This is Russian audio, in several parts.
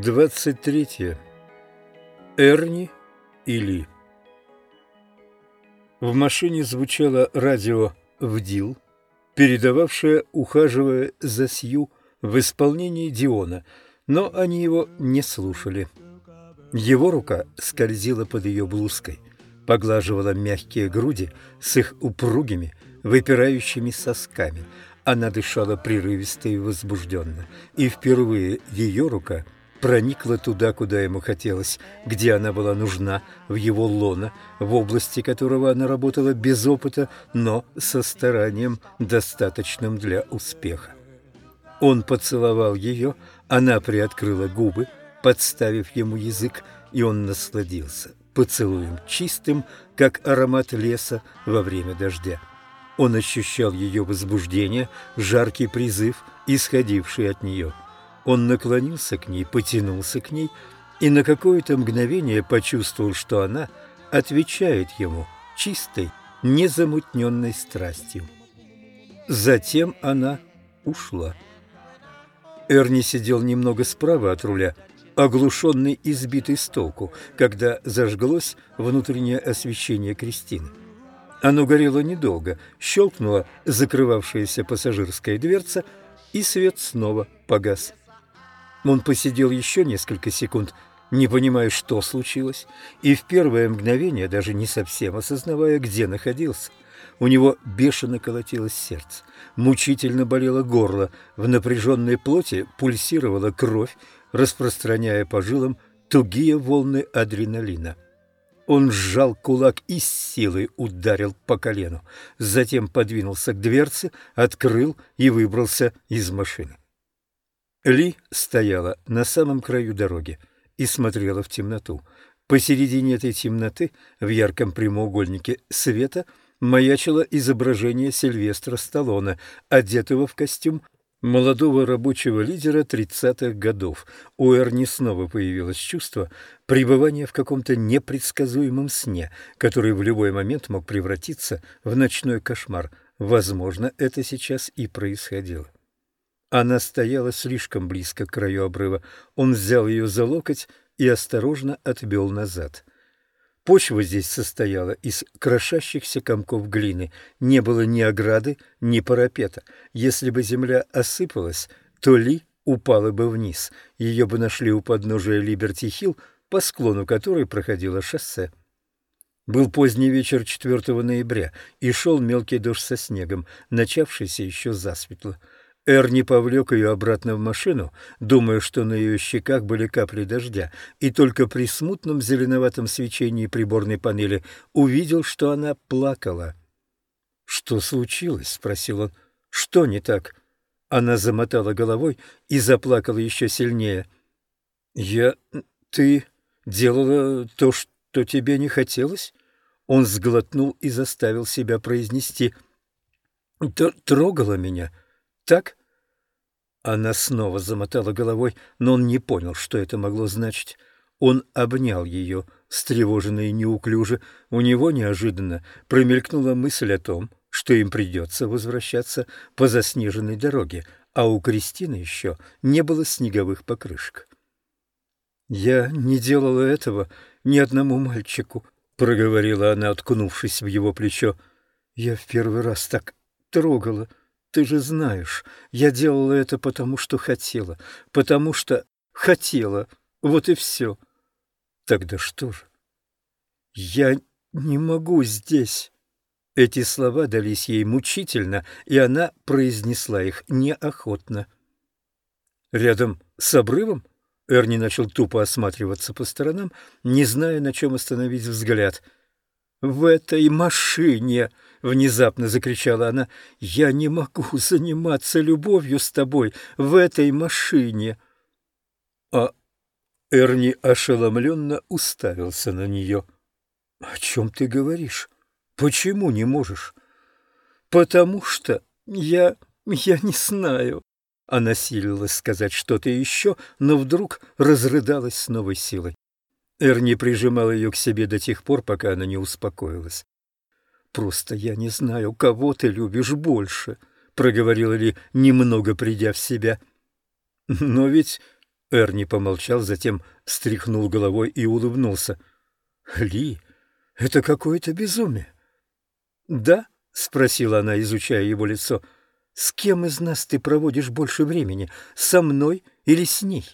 23. Эрни и Ли. В машине звучало радио «Вдил», передававшее, ухаживая за Сью в исполнении Диона, но они его не слушали. Его рука скользила под ее блузкой, поглаживала мягкие груди с их упругими, выпирающими сосками. Она дышала прерывисто и возбужденно, и впервые ее рука – проникла туда, куда ему хотелось, где она была нужна, в его лоно, в области которого она работала без опыта, но со старанием, достаточным для успеха. Он поцеловал ее, она приоткрыла губы, подставив ему язык, и он насладился поцелуем чистым, как аромат леса во время дождя. Он ощущал ее возбуждение, жаркий призыв, исходивший от нее – он наклонился к ней, потянулся к ней и на какое-то мгновение почувствовал, что она отвечает ему чистой, незамутненной страстью. Затем она ушла. Эрни сидел немного справа от руля, оглушенный и сбитый с толку, когда зажглось внутреннее освещение Кристины. Оно горело недолго, щелкнула закрывавшаяся пассажирская дверца, и свет снова погас. Он посидел еще несколько секунд, не понимая, что случилось, и в первое мгновение, даже не совсем осознавая, где находился. У него бешено колотилось сердце, мучительно болело горло, в напряженной плоти пульсировала кровь, распространяя по жилам тугие волны адреналина. Он сжал кулак и с силой ударил по колену, затем подвинулся к дверце, открыл и выбрался из машины. Ли стояла на самом краю дороги и смотрела в темноту. Посередине этой темноты, в ярком прямоугольнике света, маячило изображение Сильвестра Сталлоне, одетого в костюм молодого рабочего лидера тридцатых годов. У Эрни снова появилось чувство пребывания в каком-то непредсказуемом сне, который в любой момент мог превратиться в ночной кошмар. Возможно, это сейчас и происходило. Она стояла слишком близко к краю обрыва. Он взял ее за локоть и осторожно отвел назад. Почва здесь состояла из крошащихся комков глины. Не было ни ограды, ни парапета. Если бы земля осыпалась, то Ли упала бы вниз. Ее бы нашли у подножия Либерти-Хилл, по склону которой проходило шоссе. Был поздний вечер 4 ноября, и шел мелкий дождь со снегом, начавшийся еще засветло. Эрни повлек ее обратно в машину, думая, что на ее щеках были капли дождя, и только при смутном зеленоватом свечении приборной панели увидел, что она плакала. «Что случилось?» — спросил он. «Что не так?» Она замотала головой и заплакала еще сильнее. «Я... ты делала то, что тебе не хотелось?» Он сглотнул и заставил себя произнести. «Трогала меня, так?» Она снова замотала головой, но он не понял, что это могло значить. Он обнял ее, встревоженно и неуклюже. У него неожиданно промелькнула мысль о том, что им придется возвращаться по заснеженной дороге, а у Кристины еще не было снеговых покрышек. «Я не делала этого ни одному мальчику», — проговорила она, откнувшись в его плечо. «Я в первый раз так трогала ты же знаешь, я делала это потому, что хотела, потому что хотела, вот и все. Тогда что же? Я не могу здесь. Эти слова дались ей мучительно, и она произнесла их неохотно. Рядом с обрывом Эрни начал тупо осматриваться по сторонам, не зная, на чем остановить взгляд. «В этой машине!» — внезапно закричала она. «Я не могу заниматься любовью с тобой в этой машине!» А Эрни ошеломленно уставился на нее. «О чем ты говоришь? Почему не можешь?» «Потому что я... я не знаю». Она силилась сказать что-то еще, но вдруг разрыдалась с новой силой. Эрни прижимал ее к себе до тех пор, пока она не успокоилась. Просто я не знаю, кого ты любишь больше, проговорила ли, немного придя в себя. Но ведь Эрни помолчал, затем встряхнул головой и улыбнулся. «Ли, это какое-то безумие». «Да?» — спросила она, изучая его лицо. «С кем из нас ты проводишь больше времени? Со мной или с ней?»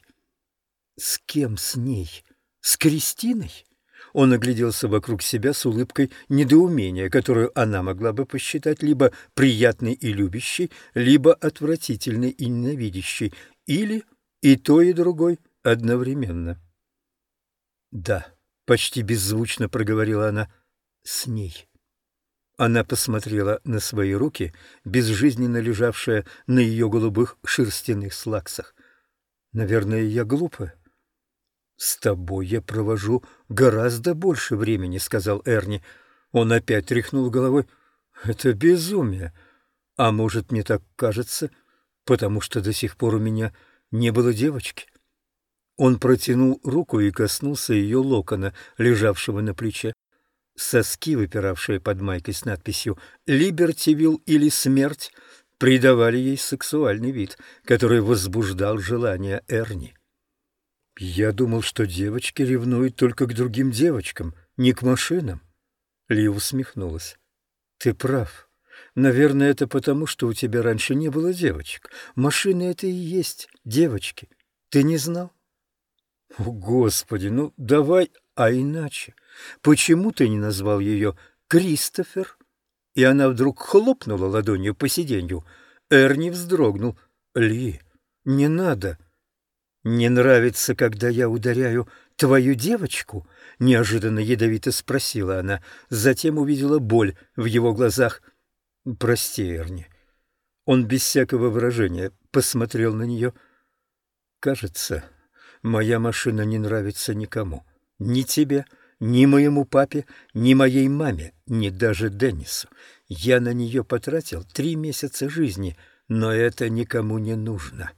«С кем с ней? С Кристиной?» Он огляделся вокруг себя с улыбкой недоумения, которую она могла бы посчитать либо приятной и любящей, либо отвратительной и ненавидящей, или и то, и другой одновременно. «Да», — почти беззвучно проговорила она, — «с ней». Она посмотрела на свои руки, безжизненно лежавшие на ее голубых шерстяных слаксах. «Наверное, я глупая». «С тобой я провожу гораздо больше времени», — сказал Эрни. Он опять тряхнул головой. «Это безумие. А может, мне так кажется, потому что до сих пор у меня не было девочки. Он протянул руку и коснулся ее локона, лежавшего на плече. Соски, выпиравшие под майкой с надписью «Либертивилл» или «Смерть», придавали ей сексуальный вид, который возбуждал желание Эрни. «Я думал, что девочки ревнуют только к другим девочкам, не к машинам». Ли усмехнулась. «Ты прав. Наверное, это потому, что у тебя раньше не было девочек. Машины — это и есть девочки. Ты не знал? О, Господи, ну давай, а иначе? Почему ты не назвал ее Кристофер? И она вдруг хлопнула ладонью по сиденью. Эрни вздрогнул. Ли, не надо. Не нравится, когда я ударяю твою девочку? Неожиданно ядовито спросила она. Затем увидела боль в его глазах — Прости, Эрни. Он без всякого выражения посмотрел на нее. Кажется, моя машина не нравится никому. Ни тебе, ни моему папе, ни моей маме, ни даже Деннису. Я на нее потратил три месяца жизни, но это никому не нужно.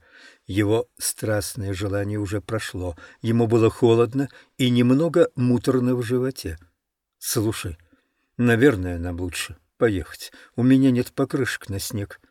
Его страстное желание уже прошло. Ему было холодно и немного муторно в животе. Слушай, наверное, нам лучше поехать. У меня нет покрышек на снег.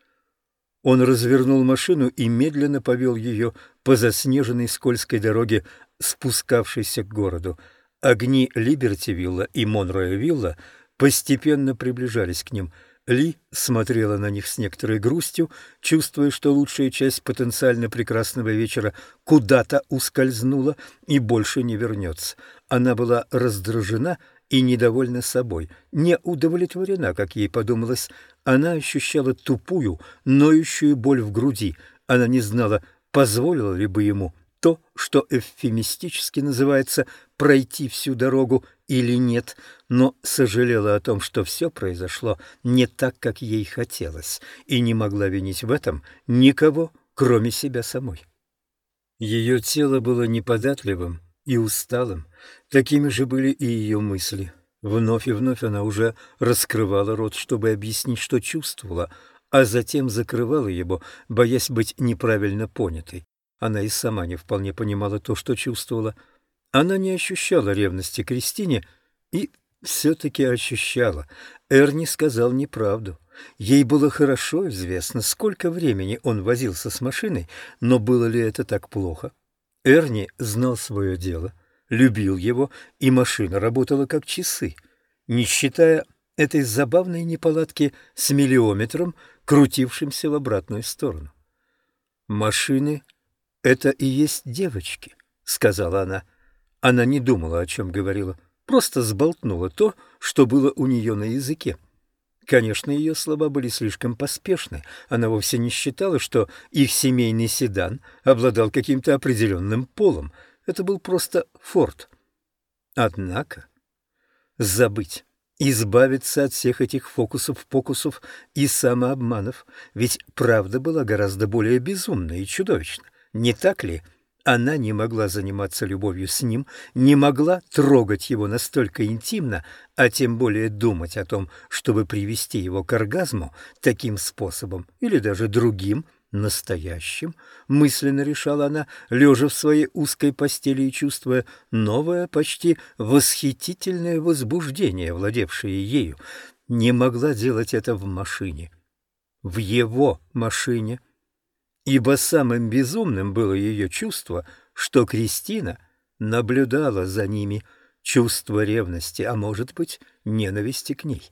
Он развернул машину и медленно повел ее по заснеженной скользкой дороге, спускавшейся к городу. Огни Либертивилла и Монроя-Вилла постепенно приближались к ним. Ли смотрела на них с некоторой грустью, чувствуя, что лучшая часть потенциально прекрасного вечера куда-то ускользнула и больше не вернется. Она была раздражена и недовольна собой, не удовлетворена, как ей подумалось. Она ощущала тупую, ноющую боль в груди. Она не знала, позволила ли бы ему то, что эвфемистически называется «пройти всю дорогу» или нет, но сожалела о том, что все произошло не так, как ей хотелось, и не могла винить в этом никого, кроме себя самой. Ее тело было неподатливым, и усталым. Такими же были и ее мысли. Вновь и вновь она уже раскрывала рот, чтобы объяснить, что чувствовала, а затем закрывала его, боясь быть неправильно понятой. Она и сама не вполне понимала то, что чувствовала. Она не ощущала ревности Кристине и все-таки ощущала. Эрни сказал неправду. Ей было хорошо известно, сколько времени он возился с машиной, но было ли это так плохо? Эрни знал свое дело, любил его, и машина работала как часы, не считая этой забавной неполадки с миллиометром, крутившимся в обратную сторону. «Машины — это и есть девочки», — сказала она. Она не думала, о чем говорила, просто сболтнула то, что было у нее на языке. Конечно, ее слова были слишком поспешны. Она вовсе не считала, что их семейный седан обладал каким-то определенным полом. Это был просто форт. Однако забыть, избавиться от всех этих фокусов-покусов и самообманов, ведь правда была гораздо более безумна и чудовищна. Не так ли? — она не могла заниматься любовью с ним, не могла трогать его настолько интимно, а тем более думать о том, чтобы привести его к оргазму таким способом или даже другим, настоящим, мысленно решала она, лежа в своей узкой постели и чувствуя новое, почти восхитительное возбуждение, владевшее ею, не могла делать это в машине. В его машине ибо самым безумным было ее чувство, что Кристина наблюдала за ними, чувство ревности, а может быть, ненависти к ней.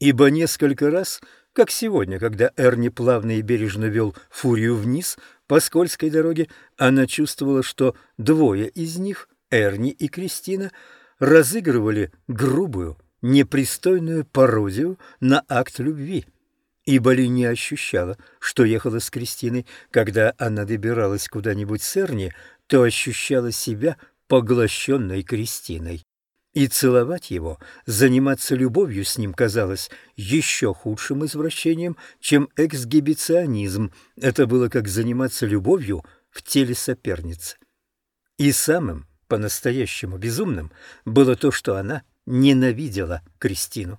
Ибо несколько раз, как сегодня, когда Эрни плавно и бережно вел фурию вниз по скользкой дороге, она чувствовала, что двое из них, Эрни и Кристина, разыгрывали грубую, непристойную пародию на акт любви. Ибо Ли не ощущала, что ехала с Кристиной, когда она добиралась куда-нибудь с Эрни, то ощущала себя поглощенной Кристиной. И целовать его, заниматься любовью с ним казалось еще худшим извращением, чем эксгибиционизм. Это было как заниматься любовью в теле соперницы. И самым по-настоящему безумным было то, что она ненавидела Кристину.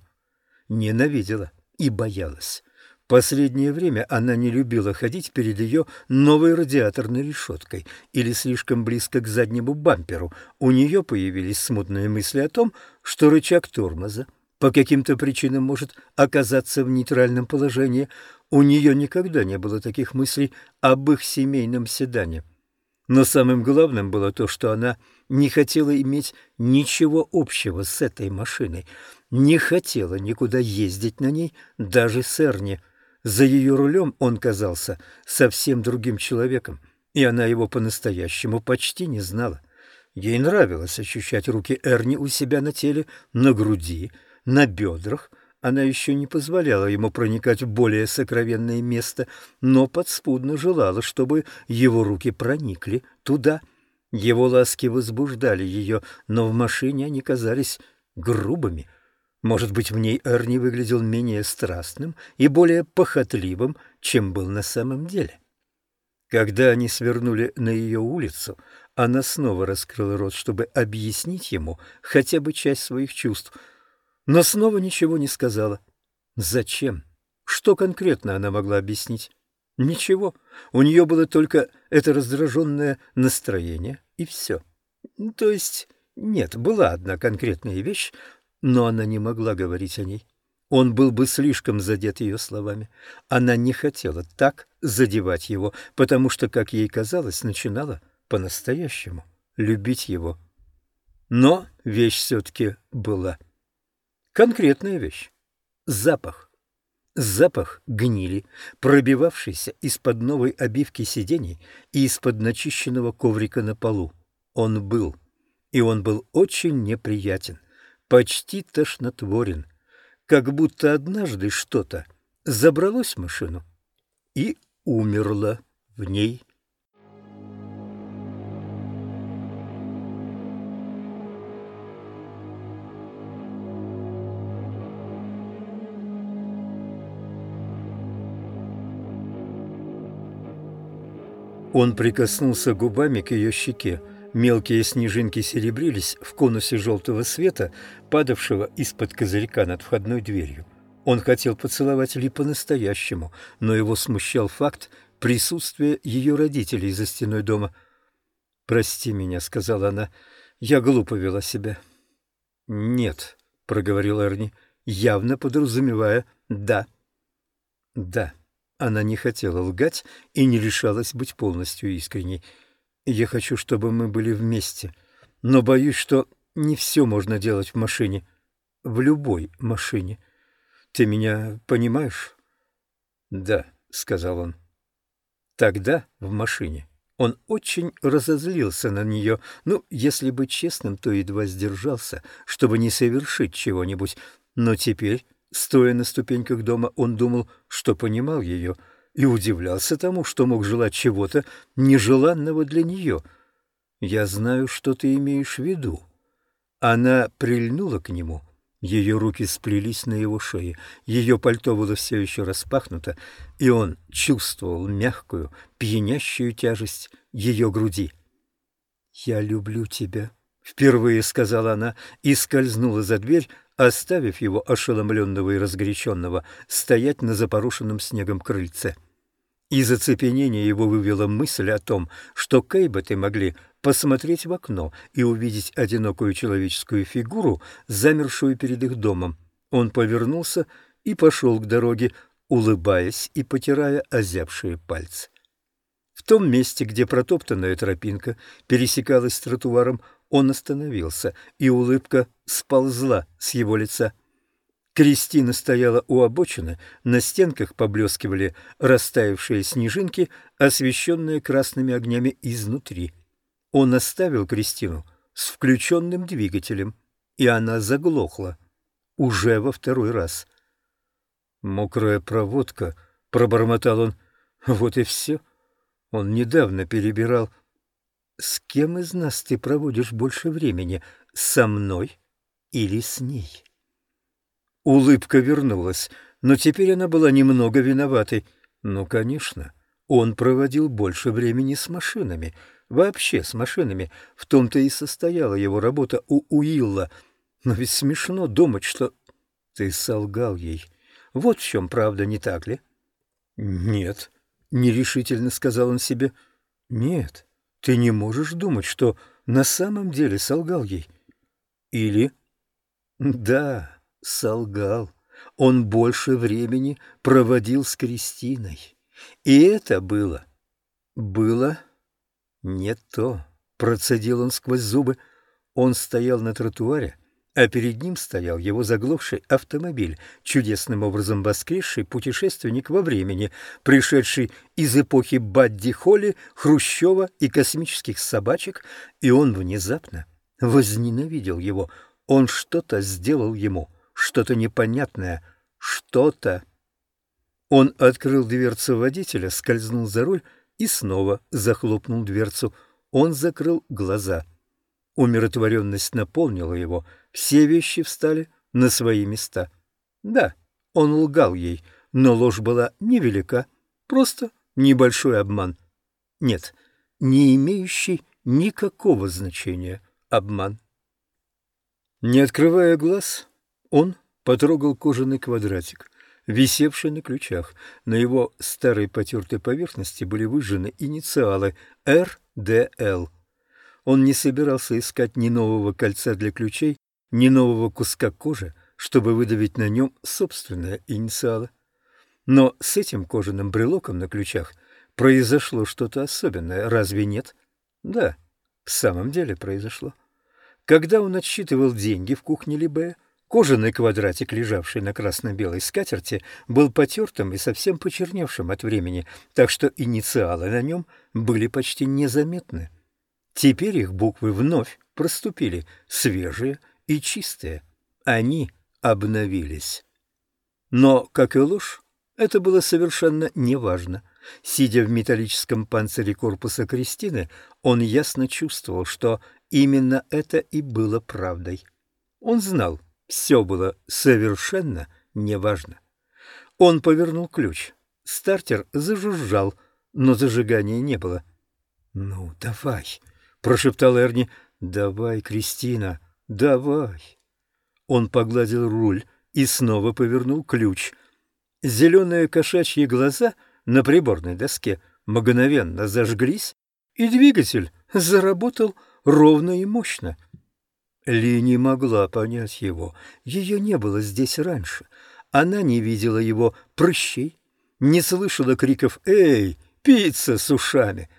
Ненавидела и боялась. Последнее время она не любила ходить перед ее новой радиаторной решеткой или слишком близко к заднему бамперу. У нее появились смутные мысли о том, что рычаг тормоза по каким-то причинам может оказаться в нейтральном положении. У нее никогда не было таких мыслей об их семейном седане. Но самым главным было то, что она не хотела иметь ничего общего с этой машиной, не хотела никуда ездить на ней, даже с Эрни. За ее рулем он казался совсем другим человеком, и она его по-настоящему почти не знала. Ей нравилось ощущать руки Эрни у себя на теле, на груди, на бедрах — она еще не позволяла ему проникать в более сокровенное место, но подспудно желала, чтобы его руки проникли туда. Его ласки возбуждали ее, но в машине они казались грубыми. Может быть, в ней Эрни выглядел менее страстным и более похотливым, чем был на самом деле. Когда они свернули на ее улицу, она снова раскрыла рот, чтобы объяснить ему хотя бы часть своих чувств — но снова ничего не сказала. Зачем? Что конкретно она могла объяснить? Ничего. У нее было только это раздраженное настроение, и все. То есть, нет, была одна конкретная вещь, но она не могла говорить о ней. Он был бы слишком задет ее словами. Она не хотела так задевать его, потому что, как ей казалось, начинала по-настоящему любить его. Но вещь все-таки была. Конкретная вещь. Запах. Запах гнили, пробивавшийся из-под новой обивки сидений и из-под начищенного коврика на полу. Он был. И он был очень неприятен, почти тошнотворен, как будто однажды что-то забралось в машину и умерло в ней. Он прикоснулся губами к ее щеке. Мелкие снежинки серебрились в конусе желтого света, падавшего из-под козырька над входной дверью. Он хотел поцеловать Ли по-настоящему, но его смущал факт присутствия ее родителей за стеной дома. «Прости меня», — сказала она, — «я глупо вела себя». «Нет», — проговорил Эрни, явно подразумевая «да». «Да». Она не хотела лгать и не решалась быть полностью искренней. «Я хочу, чтобы мы были вместе, но боюсь, что не все можно делать в машине, в любой машине. Ты меня понимаешь?» «Да», — сказал он. Тогда в машине он очень разозлился на нее. Ну, если быть честным, то едва сдержался, чтобы не совершить чего-нибудь. Но теперь Стоя на ступеньках дома, он думал, что понимал ее, и удивлялся тому, что мог желать чего-то нежеланного для нее. «Я знаю, что ты имеешь в виду». Она прильнула к нему. Ее руки сплелись на его шее, ее пальто было все еще распахнуто, и он чувствовал мягкую, пьянящую тяжесть ее груди. «Я люблю тебя», — впервые сказала она и скользнула за дверь, оставив его ошеломленного и разгоряченного стоять на запорошенном снегом крыльце. Из оцепенения его вывела мысль о том, что Кейботы могли посмотреть в окно и увидеть одинокую человеческую фигуру, замершую перед их домом. Он повернулся и пошел к дороге, улыбаясь и потирая озябшие пальцы. В том месте, где протоптанная тропинка пересекалась с тротуаром, он остановился, и улыбка сползла с его лица. Кристина стояла у обочины, на стенках поблескивали растаявшие снежинки, освещенные красными огнями изнутри. Он оставил Кристину с включенным двигателем, и она заглохла. Уже во второй раз. «Мокрая проводка», — пробормотал он, — «вот и все». Он недавно перебирал. «С кем из нас ты проводишь больше времени? Со мной или с ней?» Улыбка вернулась, но теперь она была немного виноватой. Ну, конечно, он проводил больше времени с машинами. Вообще с машинами. В том-то и состояла его работа у Уилла. Но ведь смешно думать, что... Ты солгал ей. Вот в чем правда, не так ли? Нет, нерешительно сказал он себе. Нет, ты не можешь думать, что на самом деле солгал ей. Или... Да, солгал. Он больше времени проводил с Кристиной. И это было... Было не то. Процедил он сквозь зубы. Он стоял на тротуаре, а перед ним стоял его заглохший автомобиль, чудесным образом воскресший путешественник во времени, пришедший из эпохи Бадди Холли, Хрущева и космических собачек, и он внезапно возненавидел его. Он что-то сделал ему — что-то непонятное, что-то. Он открыл дверцу водителя, скользнул за руль и снова захлопнул дверцу. Он закрыл глаза. Умиротворенность наполнила его, все вещи встали на свои места. Да, он лгал ей, но ложь была невелика, просто небольшой обман. Нет, не имеющий никакого значения обман. Не открывая глаз, он потрогал кожаный квадратик, висевший на ключах. На его старой потертой поверхности были выжжены инициалы РДЛ. Он не собирался искать ни нового кольца для ключей, ни нового куска кожи, чтобы выдавить на нем собственные инициалы. Но с этим кожаным брелоком на ключах произошло что-то особенное, разве нет? Да, в самом деле произошло. Когда он отсчитывал деньги в кухне Либея, Кожаный квадратик, лежавший на красно-белой скатерти, был потертым и совсем почерневшим от времени, так что инициалы на нем были почти незаметны. Теперь их буквы вновь проступили, свежие и чистые. Они обновились. Но, как и ложь, это было совершенно неважно. Сидя в металлическом панцире корпуса Кристины, он ясно чувствовал, что именно это и было правдой. Он знал, все было совершенно неважно. Он повернул ключ. Стартер зажужжал, но зажигания не было. «Ну, давай», — прошептал Эрни. «Давай, Кристина, давай». Он погладил руль и снова повернул ключ. Зеленые кошачьи глаза на приборной доске мгновенно зажглись, и двигатель заработал ровно и мощно. Ли не могла понять его. Ее не было здесь раньше. Она не видела его прыщей, не слышала криков «Эй, пицца с ушами!»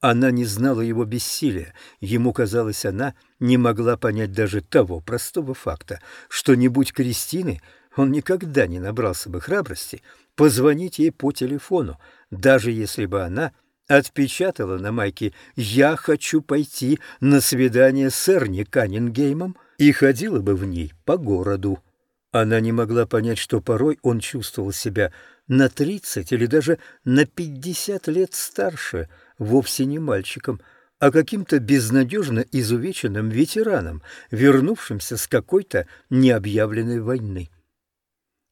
Она не знала его бессилия. Ему казалось, она не могла понять даже того простого факта, что не будь Кристины, он никогда не набрался бы храбрости позвонить ей по телефону, даже если бы она отпечатала на майке «Я хочу пойти на свидание с Эрни Каннингеймом» и ходила бы в ней по городу. Она не могла понять, что порой он чувствовал себя на тридцать или даже на пятьдесят лет старше, вовсе не мальчиком, а каким-то безнадежно изувеченным ветераном, вернувшимся с какой-то необъявленной войны.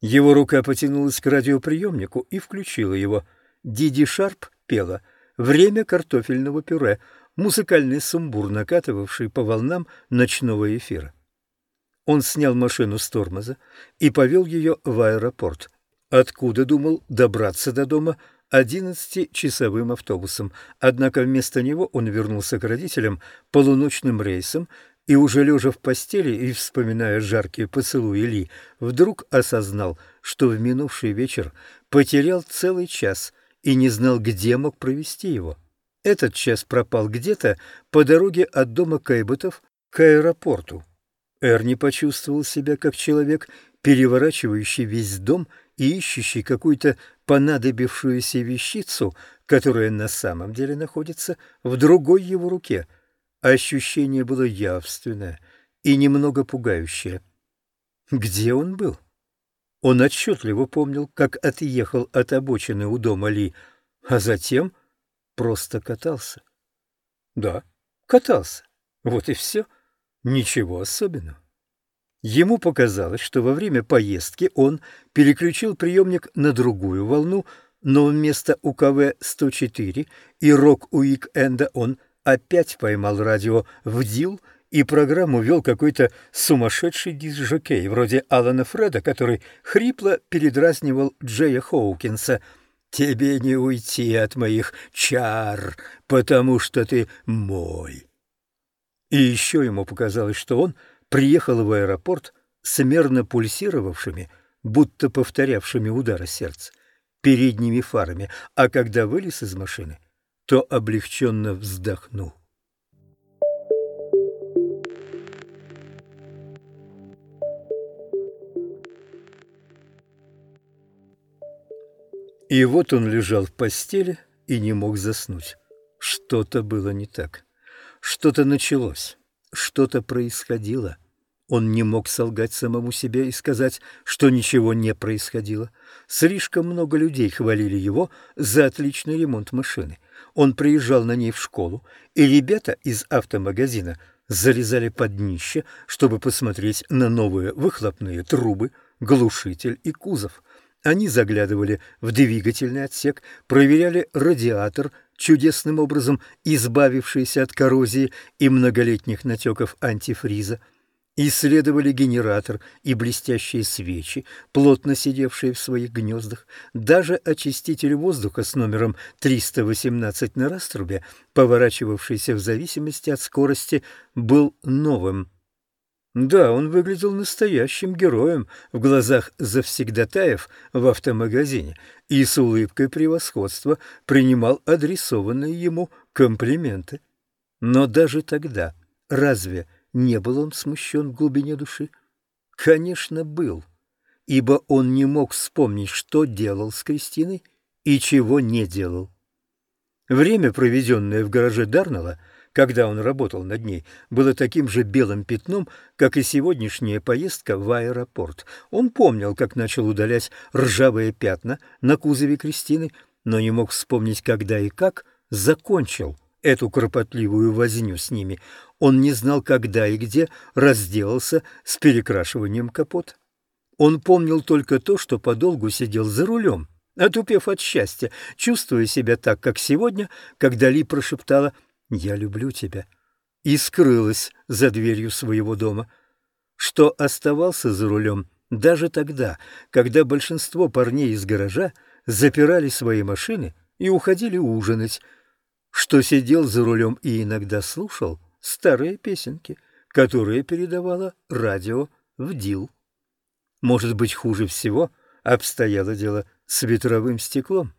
Его рука потянулась к радиоприемнику и включила его. Диди Шарп пела — Время картофельного пюре, музыкальный сумбур, накатывавший по волнам ночного эфира. Он снял машину с тормоза и повел ее в аэропорт, откуда думал добраться до дома одиннадцатичасовым автобусом. Однако вместо него он вернулся к родителям полуночным рейсом и, уже лежа в постели и вспоминая жаркие поцелуи Ли, вдруг осознал, что в минувший вечер потерял целый час – и не знал, где мог провести его. Этот час пропал где-то по дороге от дома Кейботов к аэропорту. Эрни почувствовал себя как человек, переворачивающий весь дом и ищущий какую-то понадобившуюся вещицу, которая на самом деле находится в другой его руке. Ощущение было явственное и немного пугающее. Где он был? Он отчетливо помнил, как отъехал от обочины у дома Ли, а затем просто катался. Да, катался. Вот и все. Ничего особенного. Ему показалось, что во время поездки он переключил приемник на другую волну, но вместо УКВ-104 и рок-уик-энда он опять поймал радио в ДИЛ и программу вел какой-то сумасшедший дисжокей, вроде Алана Фреда, который хрипло передразнивал Джея Хоукинса — Тебе не уйти от моих чар, потому что ты мой. И еще ему показалось, что он приехал в аэропорт с мерно пульсировавшими, будто повторявшими удары сердца, передними фарами, а когда вылез из машины, то облегченно вздохнул. И вот он лежал в постели и не мог заснуть. Что-то было не так. Что-то началось. Что-то происходило. Он не мог солгать самому себе и сказать, что ничего не происходило. Слишком много людей хвалили его за отличный ремонт машины. Он приезжал на ней в школу, и ребята из автомагазина залезали под днище, чтобы посмотреть на новые выхлопные трубы, глушитель и кузов. Они заглядывали в двигательный отсек, проверяли радиатор, чудесным образом избавившийся от коррозии и многолетних натеков антифриза, исследовали генератор и блестящие свечи, плотно сидевшие в своих гнездах. Даже очиститель воздуха с номером 318 на раструбе, поворачивавшийся в зависимости от скорости, был новым. Да, он выглядел настоящим героем в глазах завсегдатаев в автомагазине и с улыбкой превосходства принимал адресованные ему комплименты. Но даже тогда разве не был он смущен в глубине души? Конечно, был, ибо он не мог вспомнить, что делал с Кристиной и чего не делал. Время, проведенное в гараже Дарнелла, когда он работал над ней, было таким же белым пятном, как и сегодняшняя поездка в аэропорт. Он помнил, как начал удалять ржавые пятна на кузове Кристины, но не мог вспомнить, когда и как закончил эту кропотливую возню с ними. Он не знал, когда и где разделался с перекрашиванием капота. Он помнил только то, что подолгу сидел за рулем, отупев от счастья, чувствуя себя так, как сегодня, когда Ли прошептала «Я люблю тебя» и скрылась за дверью своего дома. Что оставался за рулем даже тогда, когда большинство парней из гаража запирали свои машины и уходили ужинать, что сидел за рулем и иногда слушал старые песенки, которые передавало радио в ДИЛ. Может быть, хуже всего обстояло дело с ветровым стеклом.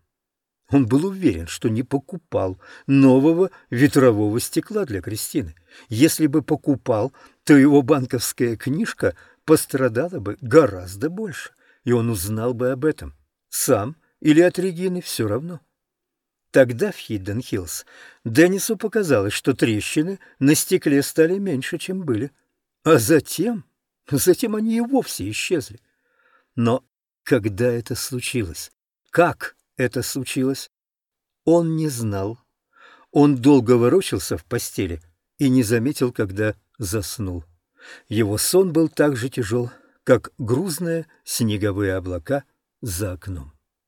Он был уверен, что не покупал нового ветрового стекла для Кристины. Если бы покупал, то его банковская книжка пострадала бы гораздо больше, и он узнал бы об этом. Сам или от Регины все равно. Тогда в Хидден-Хиллз Деннису показалось, что трещины на стекле стали меньше, чем были. А затем, затем они и вовсе исчезли. Но когда это случилось? Как это случилось? Он не знал. Он долго ворочался в постели и не заметил, когда заснул. Его сон был так же тяжел, как грузные снеговые облака за окном.